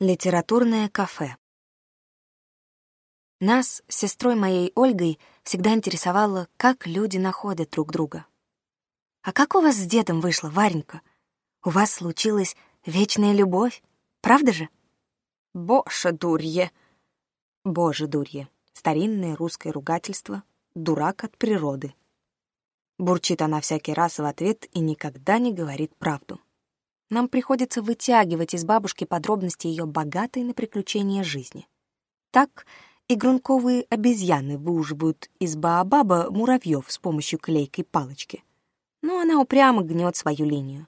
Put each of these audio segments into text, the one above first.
Литературное кафе. Нас с сестрой моей Ольгой всегда интересовало, как люди находят друг друга. «А как у вас с дедом вышло, Варенька? У вас случилась вечная любовь, правда же?» Боже дурье!» «Боже дурье!» Старинное русское ругательство «дурак от природы». Бурчит она всякий раз в ответ и никогда не говорит правду. Нам приходится вытягивать из бабушки подробности ее богатой на приключения жизни. Так и грунковые обезьяны выуживают из Баобаба муравьев с помощью клейкой палочки. Но она упрямо гнет свою линию.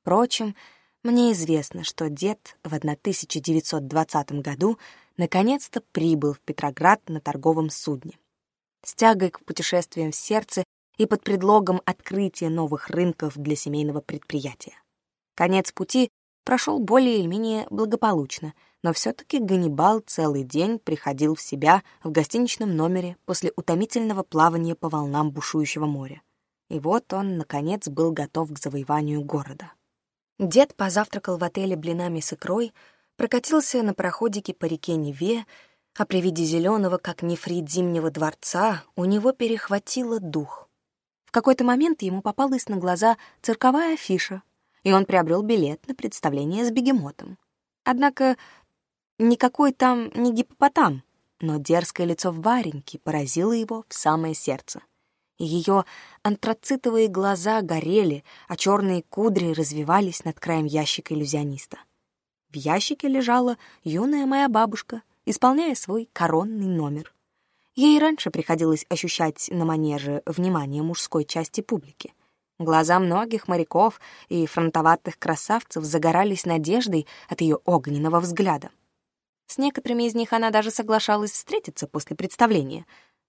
Впрочем, мне известно, что дед в 1920 году наконец-то прибыл в Петроград на торговом судне. С тягой к путешествиям в сердце и под предлогом открытия новых рынков для семейного предприятия. Конец пути прошел более или менее благополучно, но все-таки Ганнибал целый день приходил в себя в гостиничном номере после утомительного плавания по волнам бушующего моря. И вот он, наконец, был готов к завоеванию города. Дед позавтракал в отеле блинами с икрой, прокатился на пароходике по реке Неве, а при виде зеленого, как нефрит зимнего дворца, у него перехватило дух. В какой-то момент ему попалась на глаза цирковая афиша и он приобрел билет на представление с бегемотом. Однако никакой там не гиппопотам, но дерзкое лицо в Вареньки поразило его в самое сердце. Ее антрацитовые глаза горели, а черные кудри развивались над краем ящика иллюзиониста. В ящике лежала юная моя бабушка, исполняя свой коронный номер. Ей раньше приходилось ощущать на манеже внимание мужской части публики — Глаза многих моряков и фронтоватых красавцев загорались надеждой от ее огненного взгляда. С некоторыми из них она даже соглашалась встретиться после представления.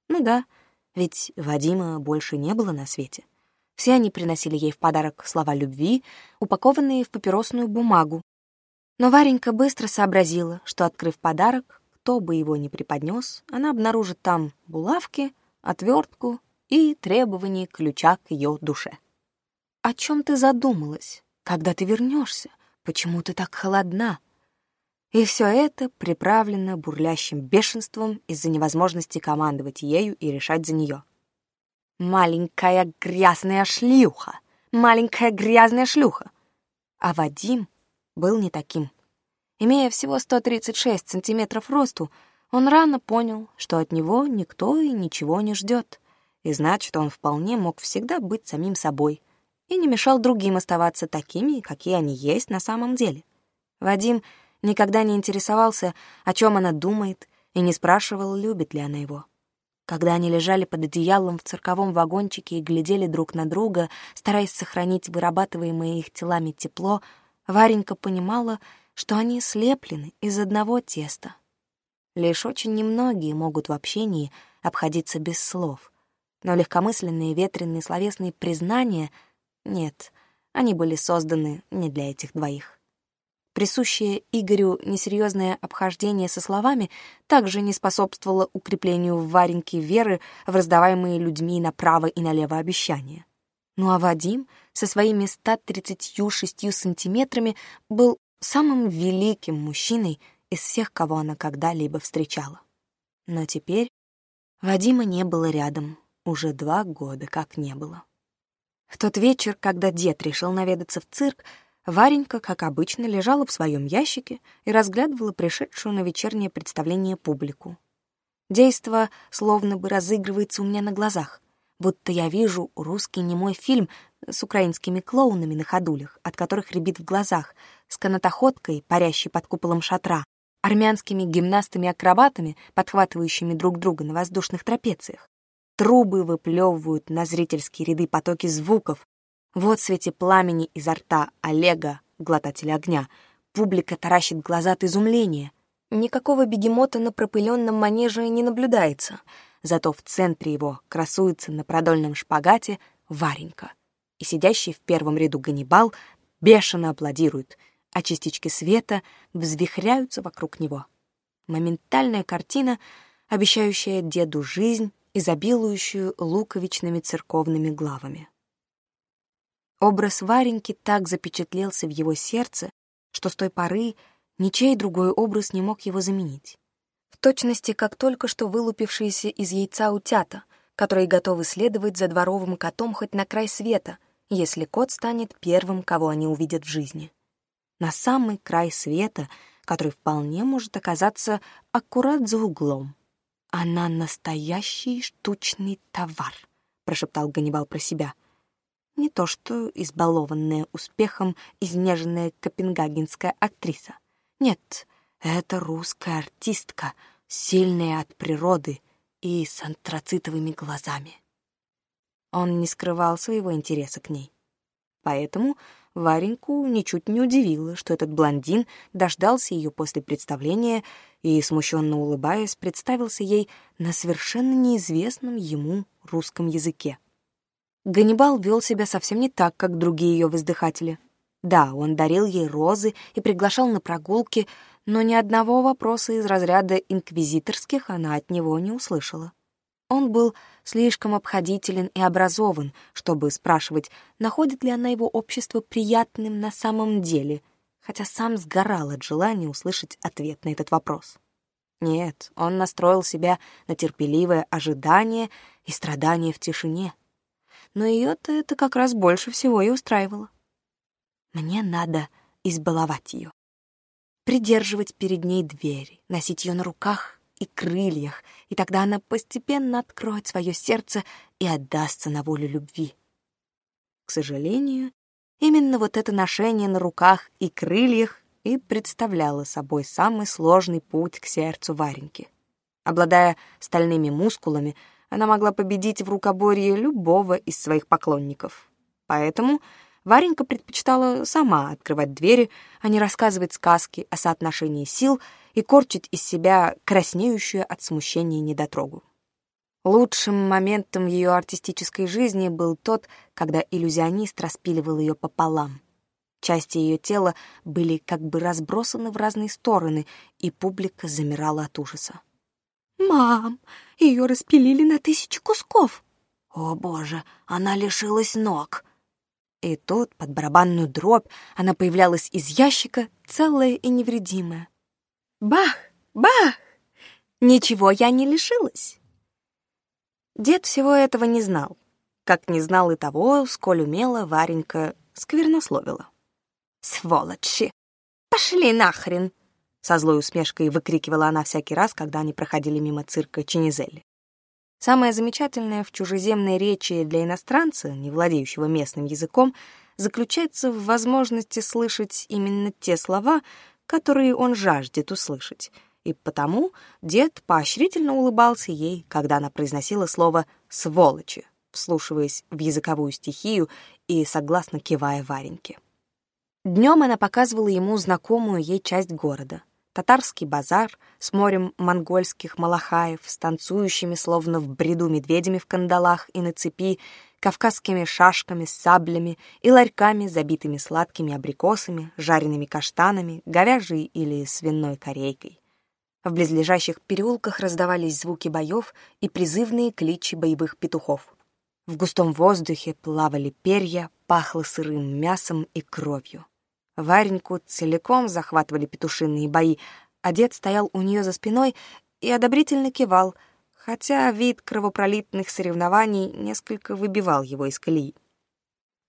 Ну да, ведь Вадима больше не было на свете. Все они приносили ей в подарок слова любви, упакованные в папиросную бумагу. Но Варенька быстро сообразила, что, открыв подарок, кто бы его ни преподнес, она обнаружит там булавки, отвертку и требования ключа к ее душе о чем ты задумалась, когда ты вернешься? Почему ты так холодна?» И все это приправлено бурлящим бешенством из-за невозможности командовать ею и решать за нее. «Маленькая грязная шлюха! Маленькая грязная шлюха!» А Вадим был не таким. Имея всего 136 сантиметров росту, он рано понял, что от него никто и ничего не ждет, и значит, он вполне мог всегда быть самим собой — и не мешал другим оставаться такими, какие они есть на самом деле. Вадим никогда не интересовался, о чем она думает, и не спрашивал, любит ли она его. Когда они лежали под одеялом в цирковом вагончике и глядели друг на друга, стараясь сохранить вырабатываемое их телами тепло, Варенька понимала, что они слеплены из одного теста. Лишь очень немногие могут в общении обходиться без слов, но легкомысленные ветреные словесные признания — нет, они были созданы не для этих двоих. Присущее Игорю несерьезное обхождение со словами также не способствовало укреплению в Вареньке веры в раздаваемые людьми направо и налево обещания. Ну а Вадим со своими 136 сантиметрами был самым великим мужчиной из всех, кого она когда-либо встречала. Но теперь Вадима не было рядом, уже два года как не было. В тот вечер, когда дед решил наведаться в цирк, Варенька, как обычно, лежала в своем ящике и разглядывала пришедшую на вечернее представление публику. Действо словно бы разыгрывается у меня на глазах, будто я вижу русский немой фильм с украинскими клоунами на ходулях, от которых рябит в глазах, с канатоходкой, парящей под куполом шатра, армянскими гимнастами-акробатами, подхватывающими друг друга на воздушных трапециях, Трубы выплевывают на зрительские ряды потоки звуков. Вот в свете пламени изо рта Олега, глотателя огня, публика таращит глаза от изумления. Никакого бегемота на пропыленном манеже не наблюдается, зато в центре его красуется на продольном шпагате Варенька. И сидящий в первом ряду Ганнибал бешено аплодирует, а частички света взвихряются вокруг него. Моментальная картина, обещающая деду жизнь изобилующую луковичными церковными главами. Образ Вареньки так запечатлелся в его сердце, что с той поры ничей другой образ не мог его заменить. В точности, как только что вылупившиеся из яйца утята, которые готовы следовать за дворовым котом хоть на край света, если кот станет первым, кого они увидят в жизни. На самый край света, который вполне может оказаться аккурат за углом она настоящий штучный товар», — прошептал Ганнибал про себя. Не то что избалованная успехом изнеженная копенгагенская актриса. Нет, это русская артистка, сильная от природы и с антрацитовыми глазами. Он не скрывал своего интереса к ней. Поэтому Вареньку ничуть не удивило, что этот блондин дождался ее после представления и, смущенно улыбаясь, представился ей на совершенно неизвестном ему русском языке. Ганнибал вел себя совсем не так, как другие ее воздыхатели. Да, он дарил ей розы и приглашал на прогулки, но ни одного вопроса из разряда инквизиторских она от него не услышала. Он был слишком обходителен и образован, чтобы спрашивать, находит ли она его общество приятным на самом деле, хотя сам сгорал от желания услышать ответ на этот вопрос. Нет, он настроил себя на терпеливое ожидание и страдание в тишине. Но ее-то это как раз больше всего и устраивало. Мне надо избаловать ее. Придерживать перед ней двери, носить ее на руках, и крыльях, и тогда она постепенно откроет свое сердце и отдастся на волю любви. К сожалению, именно вот это ношение на руках и крыльях и представляло собой самый сложный путь к сердцу Вареньки. Обладая стальными мускулами, она могла победить в рукоборье любого из своих поклонников. Поэтому Варенька предпочитала сама открывать двери, а не рассказывать сказки о соотношении сил — и корчит из себя краснеющую от смущения недотрогу. Лучшим моментом ее артистической жизни был тот, когда иллюзионист распиливал ее пополам. Части ее тела были как бы разбросаны в разные стороны, и публика замирала от ужаса. «Мам, ее распилили на тысячи кусков!» «О, боже, она лишилась ног!» И тут, под барабанную дробь, она появлялась из ящика, целая и невредимая. Бах! Бах! Ничего я не лишилась. Дед всего этого не знал, как не знал и того, сколь умело Варенька сквернословила. «Сволочи! Пошли нахрен!» Со злой усмешкой выкрикивала она всякий раз, когда они проходили мимо цирка Чинизелли. Самое замечательное в чужеземной речи для иностранца, не владеющего местным языком, заключается в возможности слышать именно те слова, которые он жаждет услышать. И потому дед поощрительно улыбался ей, когда она произносила слово «сволочи», вслушиваясь в языковую стихию и согласно кивая Вареньке. Днем она показывала ему знакомую ей часть города. Татарский базар с морем монгольских малахаев, с танцующими словно в бреду медведями в кандалах и на цепи, кавказскими шашками, саблями и ларьками, забитыми сладкими абрикосами, жареными каштанами, говяжьей или свиной корейкой. В близлежащих переулках раздавались звуки боев и призывные кличи боевых петухов. В густом воздухе плавали перья, пахло сырым мясом и кровью. Вареньку целиком захватывали петушиные бои, а дед стоял у нее за спиной и одобрительно кивал — хотя вид кровопролитных соревнований несколько выбивал его из колеи.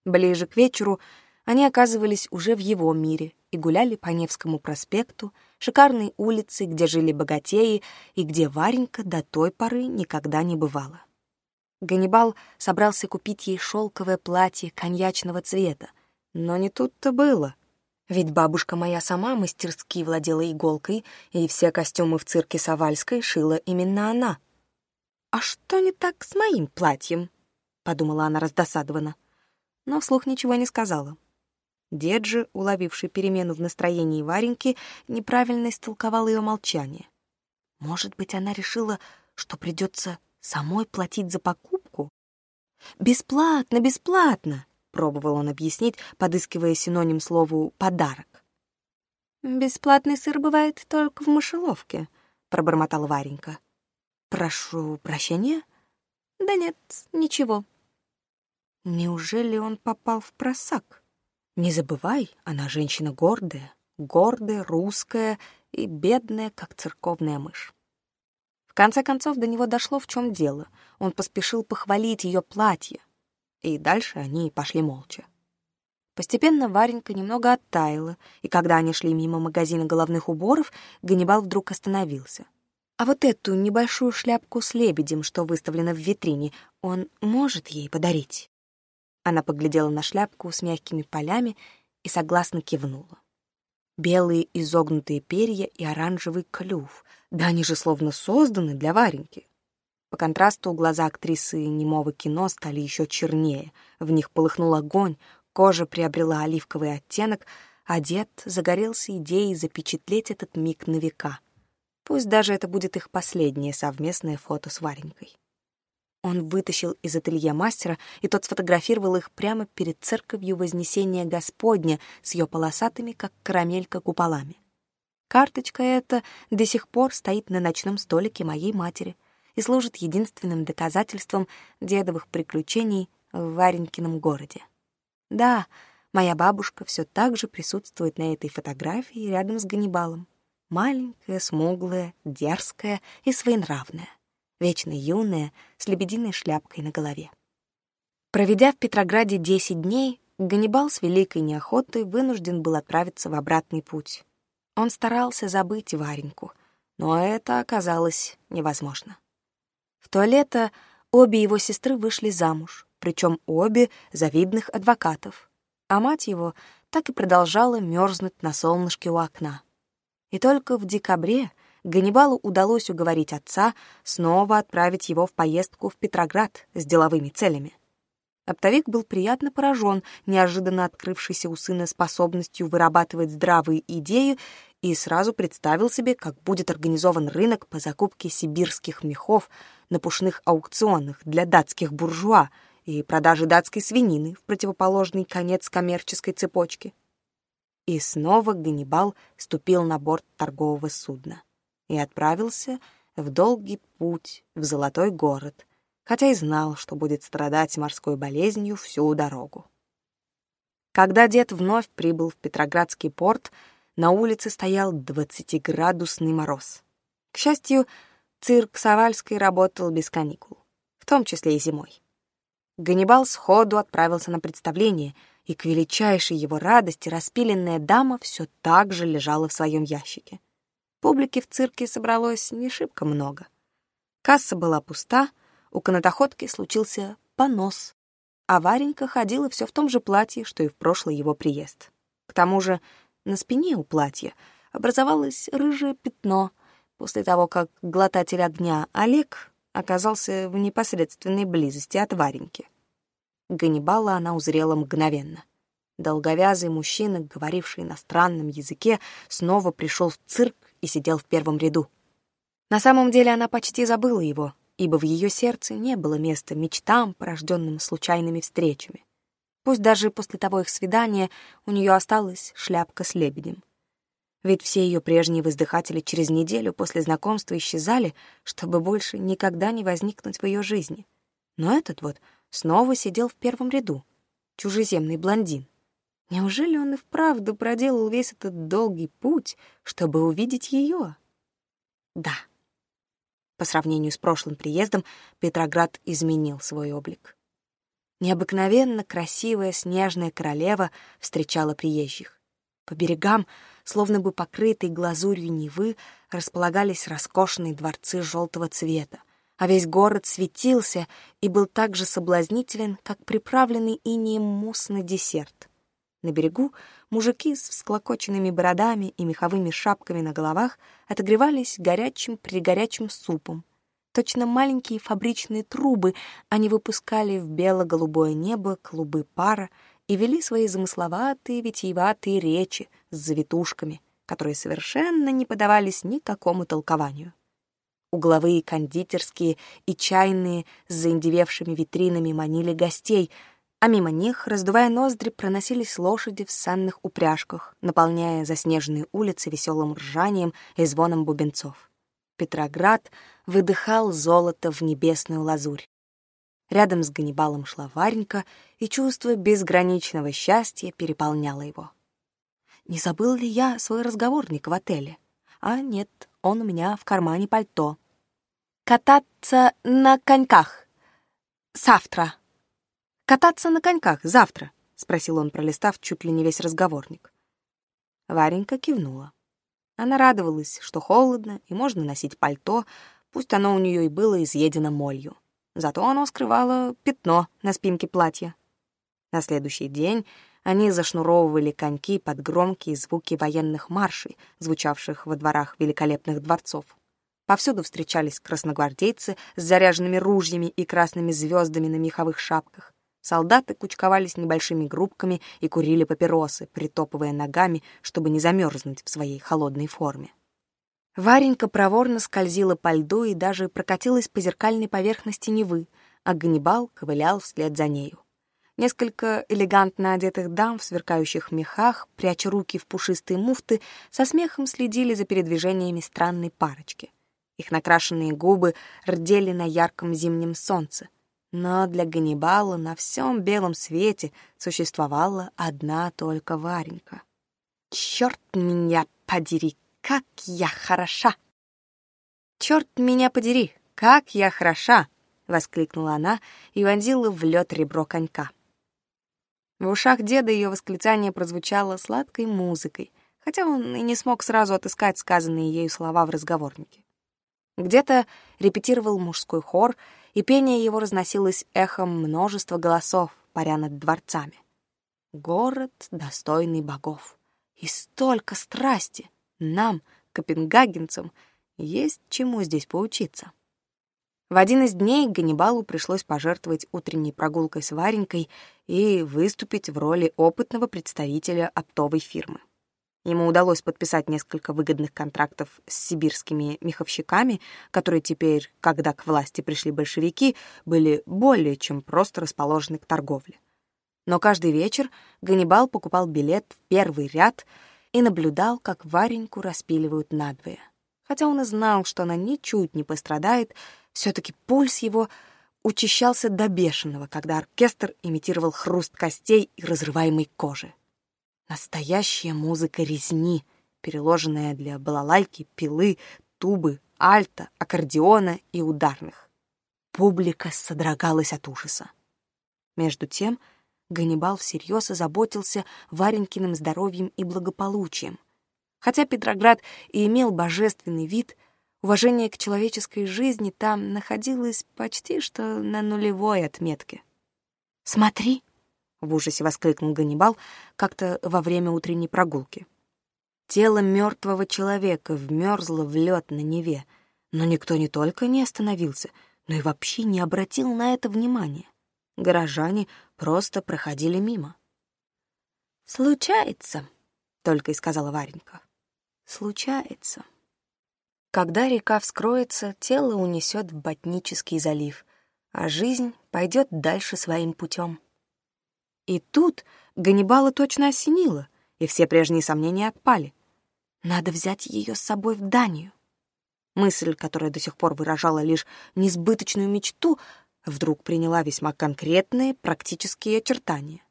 Ближе к вечеру они оказывались уже в его мире и гуляли по Невскому проспекту, шикарной улице, где жили богатеи и где Варенька до той поры никогда не бывала. Ганнибал собрался купить ей шелковое платье коньячного цвета, но не тут-то было. Ведь бабушка моя сама мастерски владела иголкой, и все костюмы в цирке Савальской шила именно она — «А что не так с моим платьем?» — подумала она раздосадованно. Но вслух ничего не сказала. Дед же, уловивший перемену в настроении Вареньки, неправильно истолковал ее молчание. Может быть, она решила, что придется самой платить за покупку? «Бесплатно, бесплатно!» — пробовал он объяснить, подыскивая синоним слову «подарок». «Бесплатный сыр бывает только в мышеловке», — пробормотала Варенька. Прошу прощения? Да нет, ничего. Неужели он попал в просак? Не забывай, она женщина гордая, гордая, русская и бедная, как церковная мышь. В конце концов, до него дошло, в чем дело. Он поспешил похвалить ее платье. И дальше они пошли молча. Постепенно Варенька немного оттаяла, и когда они шли мимо магазина головных уборов, Ганнибал вдруг остановился. А вот эту небольшую шляпку с лебедем, что выставлена в витрине, он может ей подарить?» Она поглядела на шляпку с мягкими полями и согласно кивнула. Белые изогнутые перья и оранжевый клюв. Да они же словно созданы для Вареньки. По контрасту глаза актрисы немого кино стали еще чернее. В них полыхнул огонь, кожа приобрела оливковый оттенок, а дед загорелся идеей запечатлеть этот миг на века — Пусть даже это будет их последнее совместное фото с Варенькой. Он вытащил из ателье мастера, и тот сфотографировал их прямо перед церковью Вознесения Господня с ее полосатыми, как карамелька, куполами. Карточка эта до сих пор стоит на ночном столике моей матери и служит единственным доказательством дедовых приключений в Варенькином городе. Да, моя бабушка все так же присутствует на этой фотографии рядом с Ганнибалом маленькая, смуглая, дерзкая и своенравная, вечно юная, с лебединой шляпкой на голове. Проведя в Петрограде 10 дней, Ганнибал с великой неохотой вынужден был отправиться в обратный путь. Он старался забыть Вареньку, но это оказалось невозможно. В туалета обе его сестры вышли замуж, причем обе завидных адвокатов, а мать его так и продолжала мерзнуть на солнышке у окна. И только в декабре Ганнибалу удалось уговорить отца снова отправить его в поездку в Петроград с деловыми целями. Оптовик был приятно поражен неожиданно открывшейся у сына способностью вырабатывать здравые идеи и сразу представил себе, как будет организован рынок по закупке сибирских мехов на пушных аукционах для датских буржуа и продажи датской свинины в противоположный конец коммерческой цепочки и снова Ганнибал ступил на борт торгового судна и отправился в долгий путь в Золотой город, хотя и знал, что будет страдать морской болезнью всю дорогу. Когда дед вновь прибыл в Петроградский порт, на улице стоял двадцатиградусный мороз. К счастью, цирк Савальский работал без каникул, в том числе и зимой. Ганнибал сходу отправился на представление — и к величайшей его радости распиленная дама все так же лежала в своем ящике. Публики в цирке собралось не шибко много. Касса была пуста, у канатоходки случился понос, а Варенька ходила все в том же платье, что и в прошлый его приезд. К тому же на спине у платья образовалось рыжее пятно после того, как глотатель огня Олег оказался в непосредственной близости от Вареньки. Ганнибала она узрела мгновенно. Долговязый мужчина, говоривший на странном языке, снова пришел в цирк и сидел в первом ряду. На самом деле она почти забыла его, ибо в ее сердце не было места мечтам, порожденным случайными встречами. Пусть даже после того их свидания у нее осталась шляпка с лебедем. Ведь все ее прежние воздыхатели через неделю после знакомства исчезали, чтобы больше никогда не возникнуть в ее жизни. Но этот вот — снова сидел в первом ряду, чужеземный блондин. Неужели он и вправду проделал весь этот долгий путь, чтобы увидеть ее? Да. По сравнению с прошлым приездом Петроград изменил свой облик. Необыкновенно красивая снежная королева встречала приезжих. По берегам, словно бы покрытые глазурью Невы, располагались роскошные дворцы желтого цвета — а весь город светился и был так же соблазнителен, как приправленный инием мусс на десерт. На берегу мужики с всклокоченными бородами и меховыми шапками на головах отогревались горячим-пригорячим супом. Точно маленькие фабричные трубы они выпускали в бело-голубое небо клубы пара и вели свои замысловатые витиеватые речи с завитушками, которые совершенно не подавались никакому толкованию. Угловые кондитерские и чайные с заиндевевшими витринами манили гостей, а мимо них, раздувая ноздри, проносились лошади в санных упряжках, наполняя заснеженные улицы веселым ржанием и звоном бубенцов. Петроград выдыхал золото в небесную лазурь. Рядом с Ганнибалом шла Варенька, и чувство безграничного счастья переполняло его. Не забыл ли я свой разговорник в отеле? А нет, он у меня в кармане пальто кататься на коньках. Завтра. Кататься на коньках завтра, спросил он, пролистав чуть ли не весь разговорник. Варенька кивнула. Она радовалась, что холодно и можно носить пальто, пусть оно у нее и было изъедено молью. Зато оно скрывало пятно на спинке платья. На следующий день они зашнуровывали коньки под громкие звуки военных маршей, звучавших во дворах великолепных дворцов. Повсюду встречались красногвардейцы с заряженными ружьями и красными звездами на меховых шапках. Солдаты кучковались небольшими группками и курили папиросы, притопывая ногами, чтобы не замерзнуть в своей холодной форме. Варенька проворно скользила по льду и даже прокатилась по зеркальной поверхности Невы, а Ганнибал ковылял вслед за нею. Несколько элегантно одетых дам в сверкающих мехах, пряча руки в пушистые муфты, со смехом следили за передвижениями странной парочки. Их накрашенные губы рдели на ярком зимнем солнце. Но для Ганнибала на всем белом свете существовала одна только Варенька. «Черт меня подери, как я хороша!» «Черт меня подери, как я хороша!» — воскликнула она и вонзила в лед ребро конька. В ушах деда ее восклицание прозвучало сладкой музыкой, хотя он и не смог сразу отыскать сказанные ею слова в разговорнике. Где-то репетировал мужской хор, и пение его разносилось эхом множества голосов, паря над дворцами. Город достойный богов. И столько страсти нам, копенгагенцам, есть чему здесь поучиться. В один из дней Ганнибалу пришлось пожертвовать утренней прогулкой с Варенькой и выступить в роли опытного представителя оптовой фирмы. Ему удалось подписать несколько выгодных контрактов с сибирскими меховщиками, которые теперь, когда к власти пришли большевики, были более чем просто расположены к торговле. Но каждый вечер Ганнибал покупал билет в первый ряд и наблюдал, как Вареньку распиливают надвое. Хотя он и знал, что она ничуть не пострадает, все таки пульс его учащался до бешеного, когда оркестр имитировал хруст костей и разрываемой кожи. Настоящая музыка резни, переложенная для балалайки, пилы, тубы, альта, аккордеона и ударных. Публика содрогалась от ужаса. Между тем Ганнибал всерьез озаботился Варенькиным здоровьем и благополучием. Хотя Петроград и имел божественный вид, уважение к человеческой жизни там находилось почти что на нулевой отметке. «Смотри!» в ужасе воскликнул Ганнибал как-то во время утренней прогулки. Тело мертвого человека вмерзло в лед на Неве, но никто не только не остановился, но и вообще не обратил на это внимания. Горожане просто проходили мимо. «Случается», — только и сказала Варенька. «Случается». Когда река вскроется, тело унесет в Ботнический залив, а жизнь пойдет дальше своим путем. И тут Ганнибала точно осенило, и все прежние сомнения отпали. Надо взять ее с собой в Данию. Мысль, которая до сих пор выражала лишь несбыточную мечту, вдруг приняла весьма конкретные практические очертания.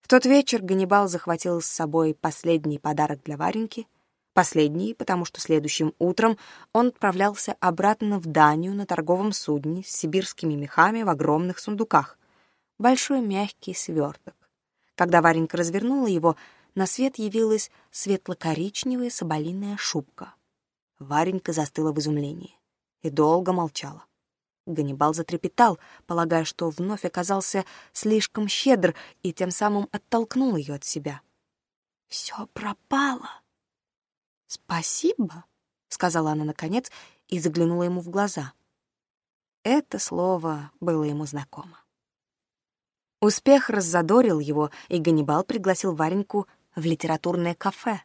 В тот вечер Ганнибал захватил с собой последний подарок для Вареньки, последний, потому что следующим утром он отправлялся обратно в Данию на торговом судне с сибирскими мехами в огромных сундуках, большой мягкий сверток. Когда Варенька развернула его, на свет явилась светло-коричневая соболиная шубка. Варенька застыла в изумлении и долго молчала. Ганнибал затрепетал, полагая, что вновь оказался слишком щедр и тем самым оттолкнул ее от себя. «Все пропало!» «Спасибо!» — сказала она наконец и заглянула ему в глаза. Это слово было ему знакомо. Успех раззадорил его, и Ганнибал пригласил Вареньку в литературное кафе.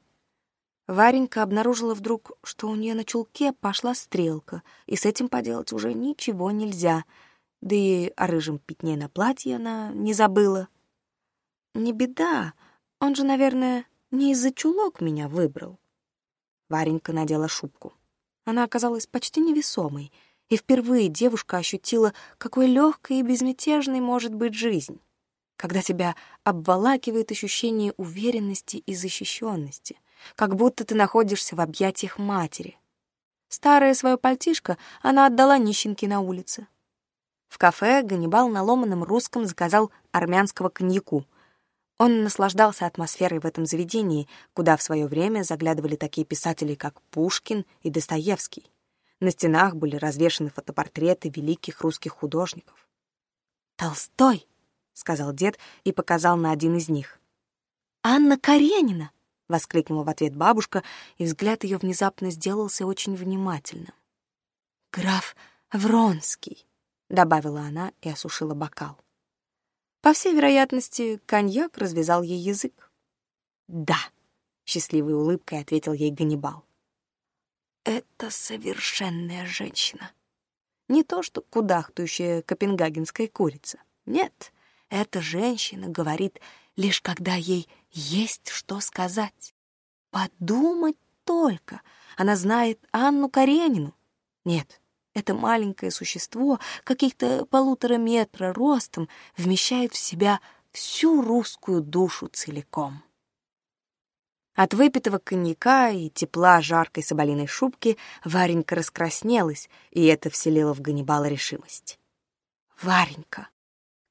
Варенька обнаружила вдруг, что у нее на чулке пошла стрелка, и с этим поделать уже ничего нельзя, да и о рыжем пятне на платье она не забыла. «Не беда, он же, наверное, не из-за чулок меня выбрал». Варенька надела шубку. Она оказалась почти невесомой, и впервые девушка ощутила, какой легкой и безмятежной может быть жизнь когда тебя обволакивает ощущение уверенности и защищенности, как будто ты находишься в объятиях матери. Старое свое пальтишко она отдала нищенке на улице. В кафе Ганнибал на ломаном русском заказал армянского коньяку. Он наслаждался атмосферой в этом заведении, куда в свое время заглядывали такие писатели, как Пушкин и Достоевский. На стенах были развешаны фотопортреты великих русских художников. «Толстой!» сказал дед и показал на один из них. «Анна Каренина!» — воскликнула в ответ бабушка, и взгляд ее внезапно сделался очень внимательным. «Граф Вронский!» — добавила она и осушила бокал. По всей вероятности, коньяк развязал ей язык. «Да!» — счастливой улыбкой ответил ей Ганнибал. «Это совершенная женщина!» Не то что кудахтающая копенгагенская курица. Нет, эта женщина говорит лишь когда ей есть что сказать. Подумать только, она знает Анну Каренину. Нет, это маленькое существо, каких-то полутора метра ростом, вмещает в себя всю русскую душу целиком. От выпитого коньяка и тепла жаркой соболиной шубки Варенька раскраснелась, и это вселило в Ганнибала решимость. «Варенька,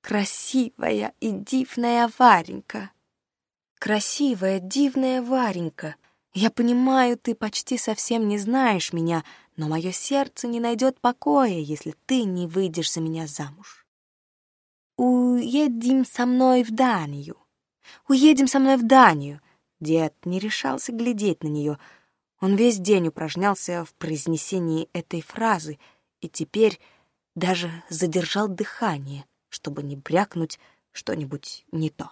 красивая и дивная Варенька. Красивая, дивная Варенька. Я понимаю, ты почти совсем не знаешь меня, но мое сердце не найдет покоя, если ты не выйдешь за меня замуж. Уедем со мной в Данию. Уедем со мной в Данию. Дед не решался глядеть на нее. Он весь день упражнялся в произнесении этой фразы и теперь даже задержал дыхание — чтобы не брякнуть что-нибудь не то.